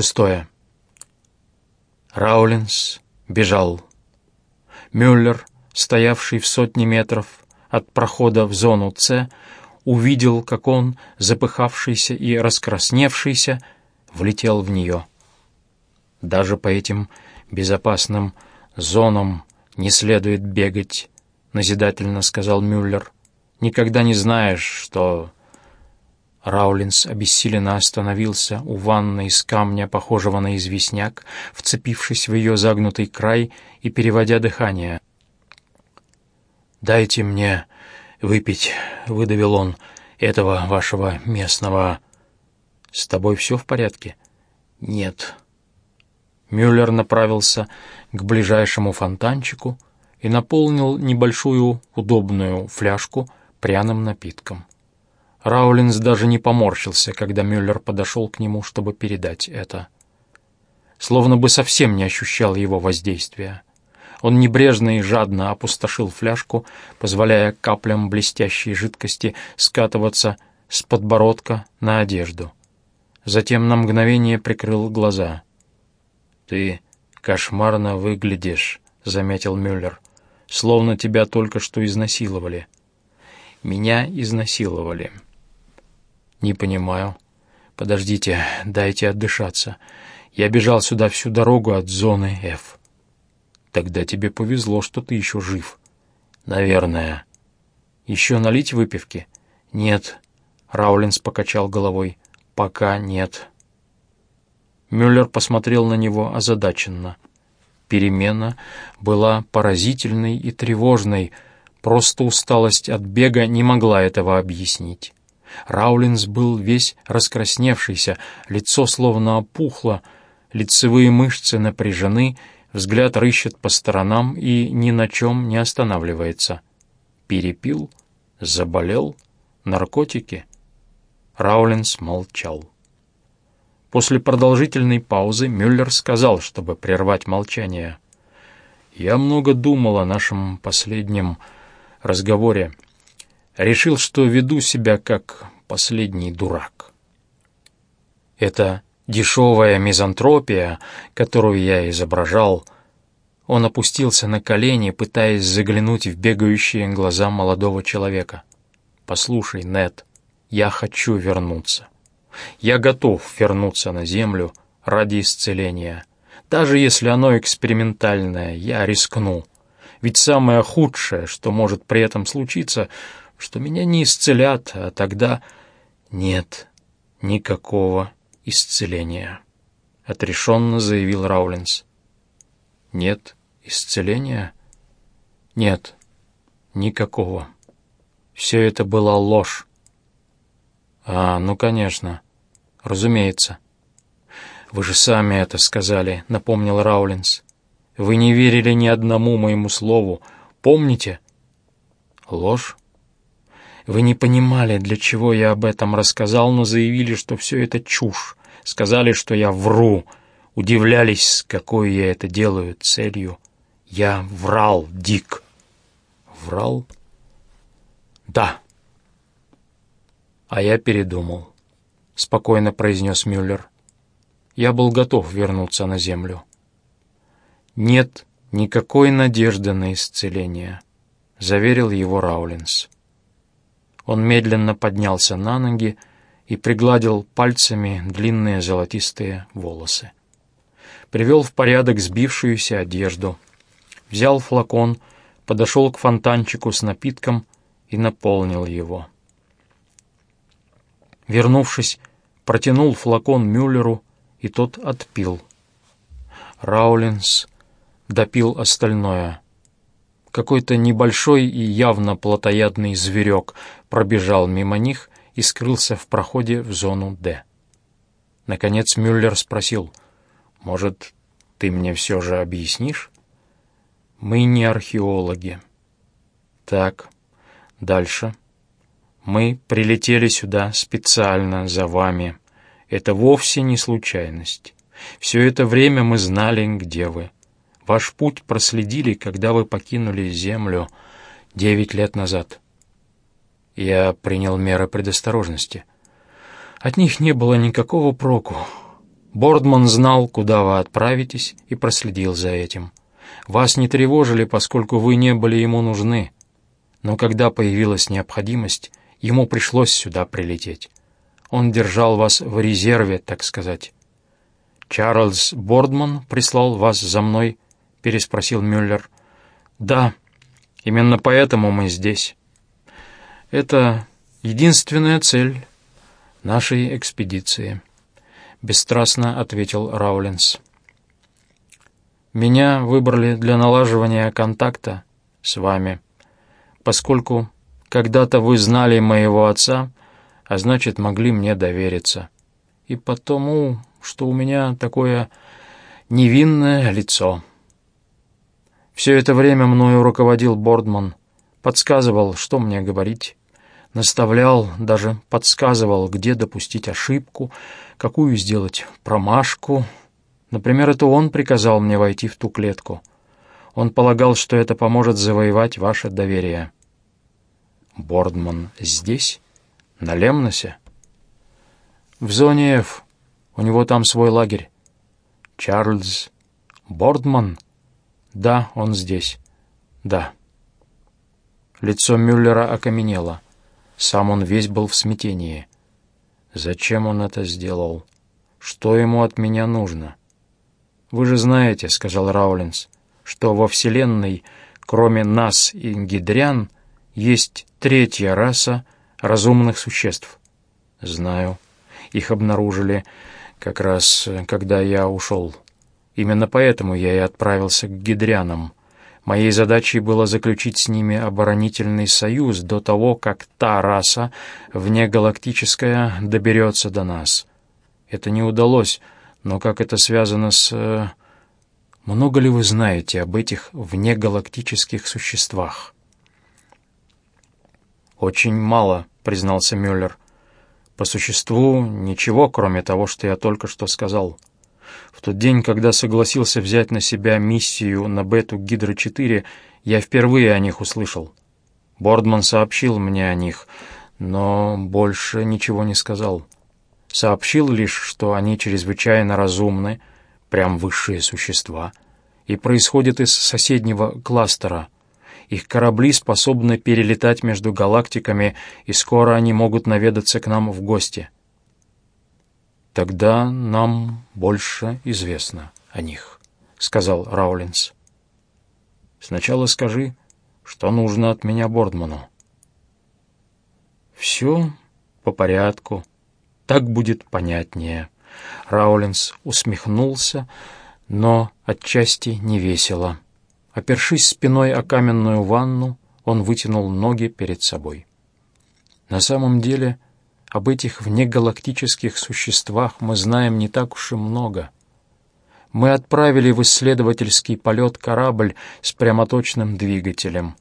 Шестое. Раулинс бежал. Мюллер, стоявший в сотне метров от прохода в зону С, увидел, как он, запыхавшийся и раскрасневшийся, влетел в нее. Даже по этим безопасным зонам не следует бегать, назидательно сказал Мюллер. Никогда не знаешь, что... Раулинс обессиленно остановился у ванны из камня, похожего на известняк, вцепившись в ее загнутый край и переводя дыхание. «Дайте мне выпить», — выдавил он, — «этого вашего местного...» «С тобой все в порядке?» «Нет». Мюллер направился к ближайшему фонтанчику и наполнил небольшую удобную фляжку пряным напитком. Раулинс даже не поморщился, когда Мюллер подошел к нему, чтобы передать это. Словно бы совсем не ощущал его воздействия. Он небрежно и жадно опустошил фляжку, позволяя каплям блестящей жидкости скатываться с подбородка на одежду. Затем на мгновение прикрыл глаза. «Ты кошмарно выглядишь», — заметил Мюллер, — «словно тебя только что изнасиловали». «Меня изнасиловали». «Не понимаю. Подождите, дайте отдышаться. Я бежал сюда всю дорогу от зоны F». Тогда тебе повезло, что ты еще жив. Наверное. Еще налить выпивки? Нет. Раулинс покачал головой. Пока нет. Мюллер посмотрел на него озадаченно. Перемена была поразительной и тревожной. Просто усталость от бега не могла этого объяснить. Раулинс был весь раскрасневшийся, лицо словно опухло, лицевые мышцы напряжены, Взгляд рыщет по сторонам и ни на чем не останавливается. Перепил? Заболел? Наркотики? Раулинс молчал. После продолжительной паузы Мюллер сказал, чтобы прервать молчание. «Я много думал о нашем последнем разговоре. Решил, что веду себя как последний дурак. Это дешевая мизантропия, которую я изображал. Он опустился на колени, пытаясь заглянуть в бегающие глаза молодого человека. «Послушай, Нед, я хочу вернуться. Я готов вернуться на землю ради исцеления. Даже если оно экспериментальное, я рискну. Ведь самое худшее, что может при этом случиться, что меня не исцелят, а тогда нет никакого исцеления», — отрешенно заявил Раулинс. «Нет исцеления? Нет, никакого. Все это была ложь». «А, ну, конечно, разумеется». «Вы же сами это сказали», — напомнил Раулинс. «Вы не верили ни одному моему слову. Помните?» «Ложь? Вы не понимали, для чего я об этом рассказал, но заявили, что все это чушь. Сказали, что я вру. Удивлялись, какой я это делаю целью. Я врал, Дик. Врал? Да. А я передумал, — спокойно произнес Мюллер. Я был готов вернуться на землю. Нет никакой надежды на исцеление, — заверил его Раулинс. Он медленно поднялся на ноги и пригладил пальцами длинные золотистые волосы. Привел в порядок сбившуюся одежду, взял флакон, подошел к фонтанчику с напитком и наполнил его. Вернувшись, протянул флакон Мюллеру, и тот отпил. Раулинс допил остальное. Какой-то небольшой и явно плотоядный зверек пробежал мимо них и скрылся в проходе в зону «Д». Наконец Мюллер спросил, «Может, ты мне все же объяснишь?» «Мы не археологи». «Так, дальше. Мы прилетели сюда специально за вами. Это вовсе не случайность. Все это время мы знали, где вы. Ваш путь проследили, когда вы покинули Землю девять лет назад». Я принял меры предосторожности. От них не было никакого проку. Бордман знал, куда вы отправитесь, и проследил за этим. Вас не тревожили, поскольку вы не были ему нужны. Но когда появилась необходимость, ему пришлось сюда прилететь. Он держал вас в резерве, так сказать. «Чарльз Бордман прислал вас за мной?» — переспросил Мюллер. «Да, именно поэтому мы здесь. Это единственная цель нашей экспедиции», — бесстрастно ответил Раулинс. «Меня выбрали для налаживания контакта с вами, поскольку когда-то вы знали моего отца, а значит, могли мне довериться. И потому что у меня такое невинное лицо. Все это время мною руководил Бордман, подсказывал, что мне говорить, наставлял, даже подсказывал, где допустить ошибку, какую сделать промашку. Например, это он приказал мне войти в ту клетку. Он полагал, что это поможет завоевать ваше доверие. Бордман здесь? На Лемносе? В зоне F. У него там свой лагерь. Чарльз Бордман? Да, он здесь. Да. Лицо Мюллера окаменело. Сам он весь был в смятении. Зачем он это сделал? Что ему от меня нужно? Вы же знаете, — сказал Раулинс, — что во Вселенной, кроме нас и гидрян, есть третья раса разумных существ. Знаю. Их обнаружили как раз когда я ушел. Именно поэтому я и отправился к гидрянам. Моей задачей было заключить с ними оборонительный союз до того, как та раса, внегалактическая, доберется до нас. Это не удалось, но как это связано с... Э, много ли вы знаете об этих внегалактических существах? «Очень мало», — признался Мюллер. По существу ничего, кроме того, что я только что сказал. В тот день, когда согласился взять на себя миссию на бету Гидро-4, я впервые о них услышал. Бордман сообщил мне о них, но больше ничего не сказал. Сообщил лишь, что они чрезвычайно разумны, прям высшие существа, и происходят из соседнего кластера — их корабли способны перелетать между галактиками, и скоро они могут наведаться к нам в гости. Тогда нам больше известно о них, сказал Раулинс. Сначала скажи, что нужно от меня Бордману. Все по порядку. Так будет понятнее. Раулинс усмехнулся, но отчасти не весело. Опершись спиной о каменную ванну, он вытянул ноги перед собой. На самом деле, об этих внегалактических существах мы знаем не так уж и много. Мы отправили в исследовательский полет корабль с прямоточным двигателем.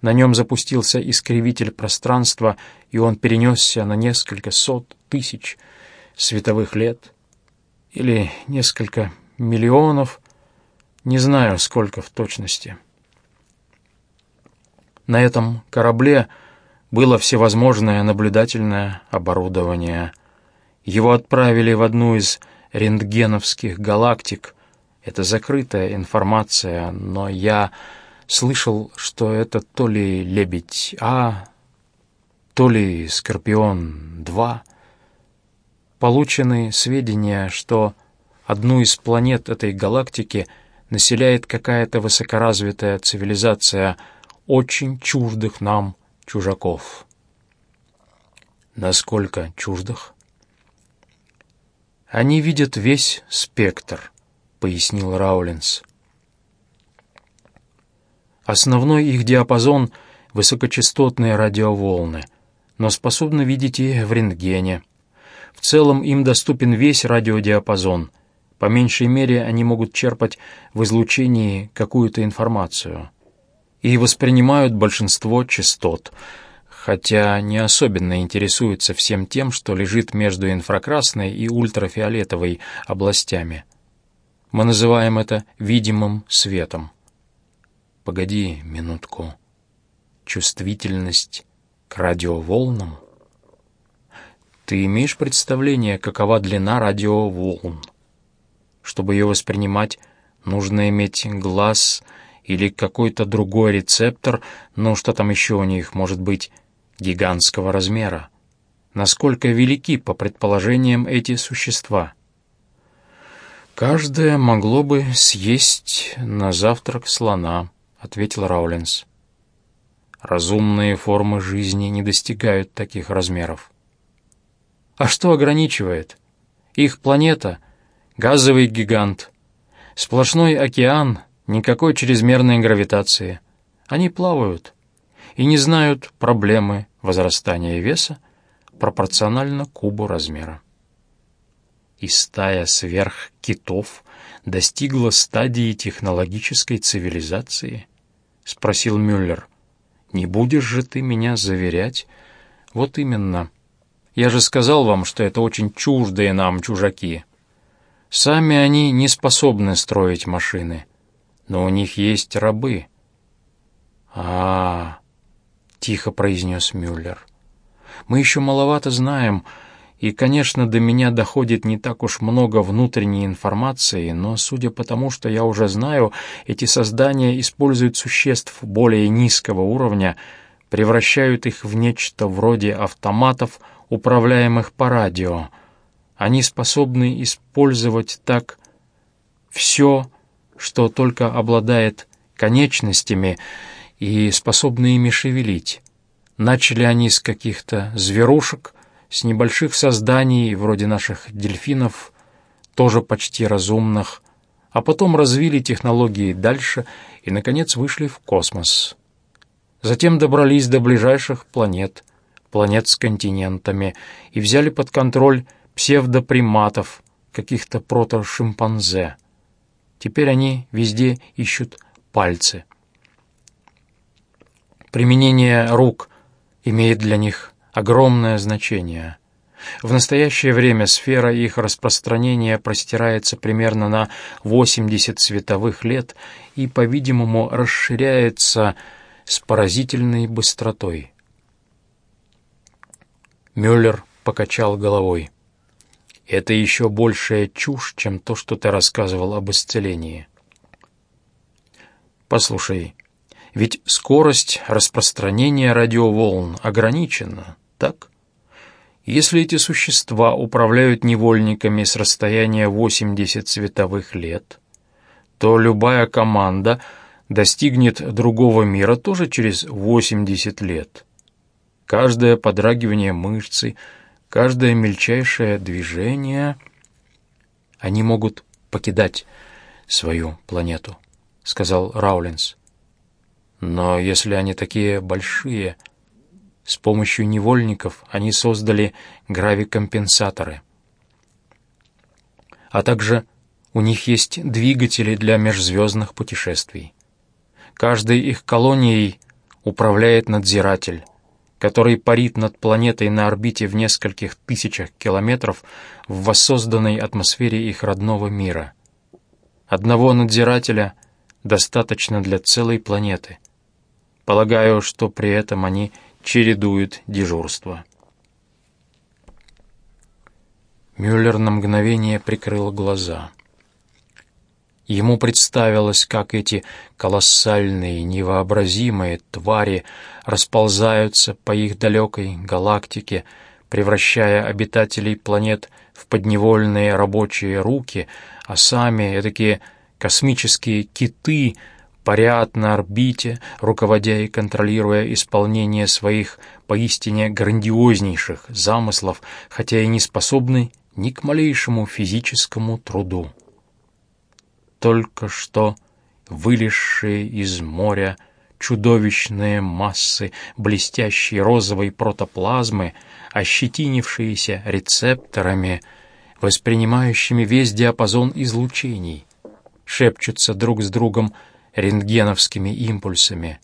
На нем запустился искривитель пространства, и он перенесся на несколько сот тысяч световых лет или несколько миллионов не знаю, сколько в точности. На этом корабле было всевозможное наблюдательное оборудование. Его отправили в одну из рентгеновских галактик. Это закрытая информация, но я слышал, что это то ли Лебедь-А, то ли Скорпион-2. Получены сведения, что одну из планет этой галактики — населяет какая-то высокоразвитая цивилизация очень чуждых нам чужаков. Насколько чуждых? Они видят весь спектр, пояснил Раулинс. Основной их диапазон — высокочастотные радиоволны, но способны видеть и в рентгене. В целом им доступен весь радиодиапазон — по меньшей мере, они могут черпать в излучении какую-то информацию и воспринимают большинство частот, хотя не особенно интересуются всем тем, что лежит между инфракрасной и ультрафиолетовой областями. Мы называем это видимым светом. Погоди минутку. Чувствительность к радиоволнам? Ты имеешь представление, какова длина радиоволн? Чтобы ее воспринимать, нужно иметь глаз или какой-то другой рецептор, ну что там еще у них может быть, гигантского размера. Насколько велики, по предположениям, эти существа? «Каждое могло бы съесть на завтрак слона», — ответил Раулинс. «Разумные формы жизни не достигают таких размеров». «А что ограничивает? Их планета — газовый гигант, сплошной океан, никакой чрезмерной гравитации. Они плавают и не знают проблемы возрастания веса пропорционально кубу размера. И стая сверхкитов достигла стадии технологической цивилизации? Спросил Мюллер. Не будешь же ты меня заверять? Вот именно. Я же сказал вам, что это очень чуждые нам чужаки. Сами они не способны строить машины, но у них есть рабы. А, -а, -а тихо произнес Мюллер. Мы еще маловато знаем, и, конечно, до меня доходит не так уж много внутренней информации, но, судя по тому, что я уже знаю, эти создания используют существ более низкого уровня, превращают их в нечто вроде автоматов, управляемых по радио. Они способны использовать так все, что только обладает конечностями, и способны ими шевелить. Начали они с каких-то зверушек, с небольших созданий, вроде наших дельфинов, тоже почти разумных, а потом развили технологии дальше и, наконец, вышли в космос. Затем добрались до ближайших планет, планет с континентами, и взяли под контроль псевдоприматов, каких-то прото-шимпанзе. Теперь они везде ищут пальцы. Применение рук имеет для них огромное значение. В настоящее время сфера их распространения простирается примерно на 80 световых лет и, по-видимому, расширяется с поразительной быстротой. Мюллер покачал головой. «Это еще большая чушь, чем то, что ты рассказывал об исцелении». «Послушай, ведь скорость распространения радиоволн ограничена, так? Если эти существа управляют невольниками с расстояния 80 световых лет, то любая команда достигнет другого мира тоже через 80 лет. Каждое подрагивание мышцы, каждое мельчайшее движение, они могут покидать свою планету, сказал Раулинс. Но если они такие большие, с помощью невольников они создали гравикомпенсаторы. А также у них есть двигатели для межзвездных путешествий. Каждой их колонией управляет надзиратель, который парит над планетой на орбите в нескольких тысячах километров в воссозданной атмосфере их родного мира. Одного надзирателя достаточно для целой планеты — Полагаю, что при этом они чередуют дежурство. Мюллер на мгновение прикрыл глаза. Ему представилось, как эти колоссальные, невообразимые твари расползаются по их далекой галактике, превращая обитателей планет в подневольные рабочие руки, а сами такие космические киты — парят на орбите, руководя и контролируя исполнение своих поистине грандиознейших замыслов, хотя и не способны ни к малейшему физическому труду. Только что вылезшие из моря чудовищные массы блестящей розовой протоплазмы, ощетинившиеся рецепторами, воспринимающими весь диапазон излучений, шепчутся друг с другом рентгеновскими импульсами,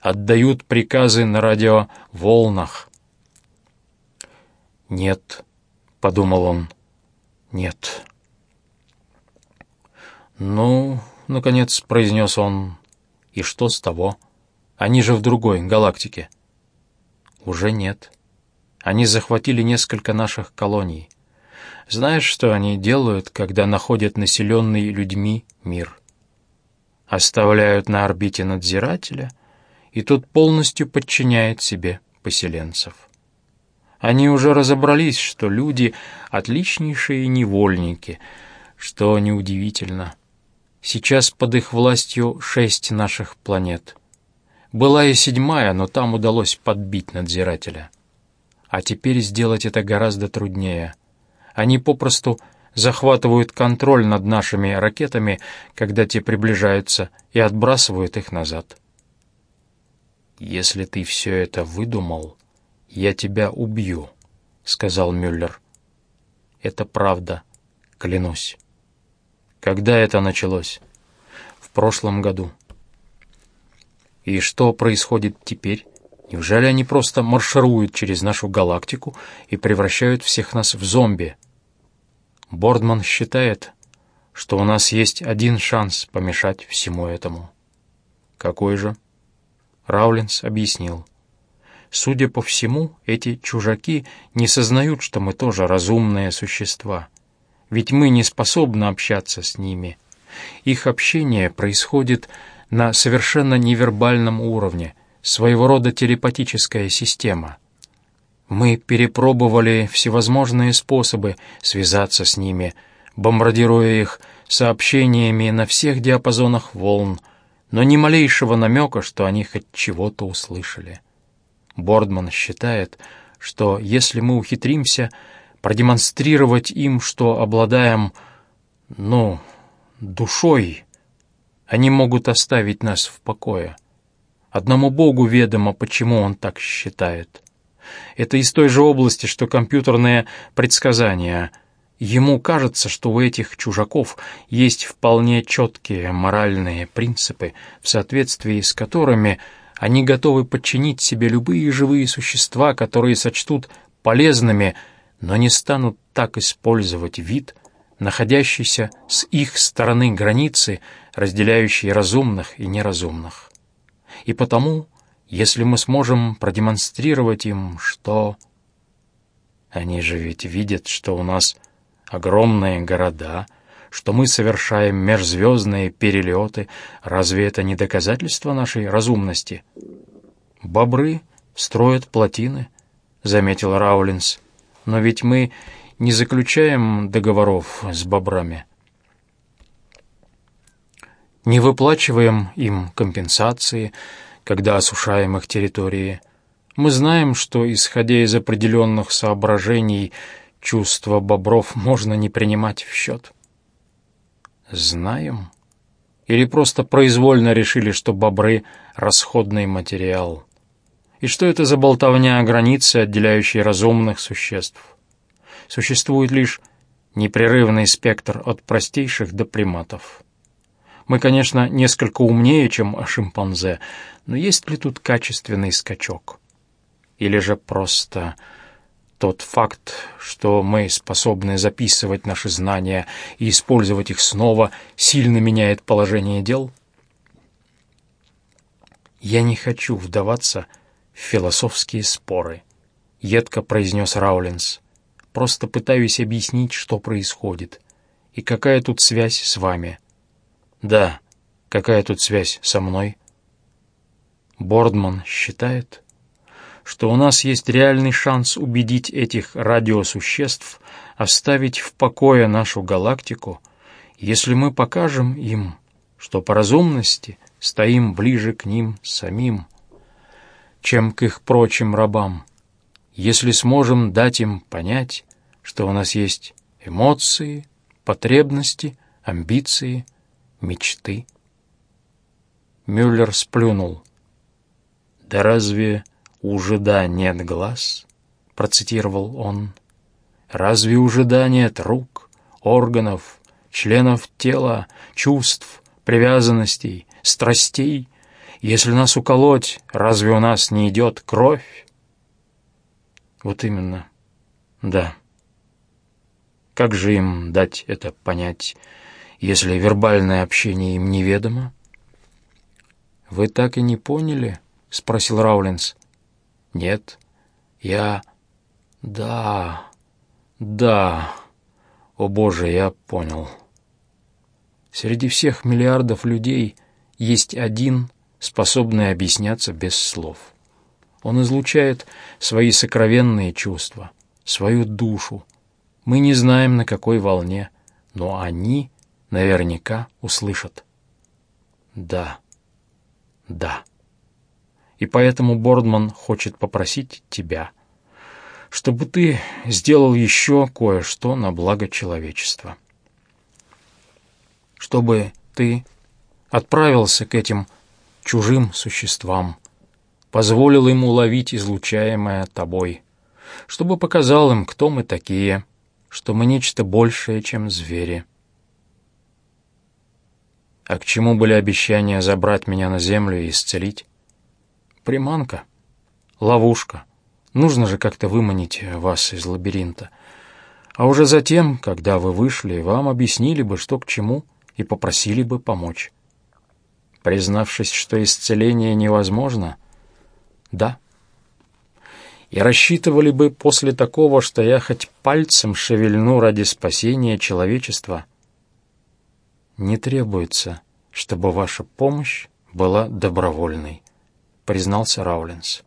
отдают приказы на радиоволнах. «Нет», — подумал он, — «нет». «Ну, — наконец произнес он, — и что с того? Они же в другой галактике». «Уже нет. Они захватили несколько наших колоний. Знаешь, что они делают, когда находят населенный людьми мир? Оставляют на орбите надзирателя, и тот полностью подчиняет себе поселенцев. Они уже разобрались, что люди — отличнейшие невольники, что неудивительно. Сейчас под их властью шесть наших планет. Была и седьмая, но там удалось подбить надзирателя. А теперь сделать это гораздо труднее — они попросту захватывают контроль над нашими ракетами, когда те приближаются, и отбрасывают их назад. «Если ты все это выдумал, я тебя убью», — сказал Мюллер. «Это правда, клянусь». «Когда это началось?» «В прошлом году». «И что происходит теперь?» Неужели они просто маршируют через нашу галактику и превращают всех нас в зомби? Бордман считает, что у нас есть один шанс помешать всему этому. Какой же? Раулинс объяснил. Судя по всему, эти чужаки не сознают, что мы тоже разумные существа. Ведь мы не способны общаться с ними. Их общение происходит на совершенно невербальном уровне — своего рода телепатическая система. Мы перепробовали всевозможные способы связаться с ними, бомбардируя их сообщениями на всех диапазонах волн, но ни малейшего намека, что они хоть чего-то услышали. Бордман считает, что если мы ухитримся продемонстрировать им, что обладаем, ну, душой, они могут оставить нас в покое. Одному Богу ведомо, почему он так считает. Это из той же области, что компьютерные предсказания. Ему кажется, что у этих чужаков есть вполне четкие моральные принципы, в соответствии с которыми они готовы подчинить себе любые живые существа, которые сочтут полезными, но не станут так использовать вид, находящийся с их стороны границы, разделяющей разумных и неразумных. И потому, если мы сможем продемонстрировать им, что... Они же ведь видят, что у нас огромные города, что мы совершаем межзвездные перелеты. Разве это не доказательство нашей разумности? Бобры строят плотины, — заметил Раулинс. Но ведь мы не заключаем договоров с бобрами. Не выплачиваем им компенсации, когда осушаем их территории. Мы знаем, что, исходя из определенных соображений, чувства бобров можно не принимать в счет. Знаем? Или просто произвольно решили, что бобры — расходный материал? И что это за болтовня о границе, отделяющей разумных существ? Существует лишь непрерывный спектр от простейших до приматов. Мы, конечно, несколько умнее, чем шимпанзе, но есть ли тут качественный скачок? Или же просто тот факт, что мы способны записывать наши знания и использовать их снова, сильно меняет положение дел? «Я не хочу вдаваться в философские споры», — едко произнес Раулинс. «Просто пытаюсь объяснить, что происходит, и какая тут связь с вами». «Да, какая тут связь со мной?» Бордман считает, что у нас есть реальный шанс убедить этих радиосуществ оставить в покое нашу галактику, если мы покажем им, что по разумности стоим ближе к ним самим, чем к их прочим рабам, если сможем дать им понять, что у нас есть эмоции, потребности, амбиции, мечты. Мюллер сплюнул. «Да разве у жида нет глаз?» — процитировал он. «Разве у жида нет рук, органов, членов тела, чувств, привязанностей, страстей? Если нас уколоть, разве у нас не идет кровь?» «Вот именно, да. Как же им дать это понять, если вербальное общение им неведомо?» «Вы так и не поняли?» — спросил Раулинс. «Нет, я...» «Да, да...» О боже, я понял. Среди всех миллиардов людей есть один, способный объясняться без слов. Он излучает свои сокровенные чувства, свою душу. Мы не знаем, на какой волне, но они наверняка услышат. Да, да. И поэтому Бордман хочет попросить тебя, чтобы ты сделал еще кое-что на благо человечества. Чтобы ты отправился к этим чужим существам, позволил им уловить излучаемое тобой, чтобы показал им, кто мы такие, что мы нечто большее, чем звери. А к чему были обещания забрать меня на землю и исцелить? Приманка, ловушка. Нужно же как-то выманить вас из лабиринта. А уже затем, когда вы вышли, вам объяснили бы, что к чему, и попросили бы помочь. Признавшись, что исцеление невозможно, да. И рассчитывали бы после такого, что я хоть пальцем шевельну ради спасения человечества — не требуется, чтобы ваша помощь была добровольной», — признался Раулинс.